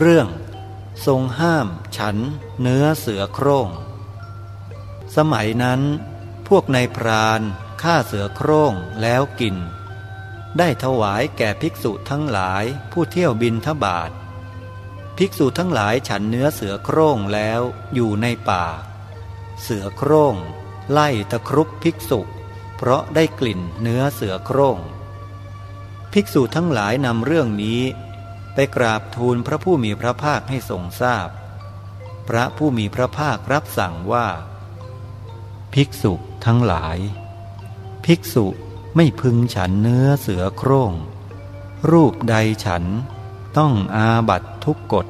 เรื่อง ทรงห้ามฉันเนื้อเสือโคร่ง สมัยนั้น พวกนายพรานฆ่าเสือโคร่งแล้วกิน ได้ถวายแก่ภิกษุทั้งหลายผู้เที่ยวบินทบาท ภิกษุทั้งหลายฉันเนื้อเสือโคร่งแล้วอยู่ในป่า เสือโคร่ง ไล่ตะครุบภิกษุ เพราะได้กลิ่นเนื้อเสือโคร่งภิกษุทั้งหลายนำเรื่องนี้ ไปกราบทูลพระผู้มีพระภาคให้ทรงทราบพพระผู้มีพระภาครับสั่งว่า ภิกษุทั้งหลาย ภิกษุไม่พึงฉันเนื้อเสือโคร่ง รูปใดฉันต้องอาบัตทุกกฎ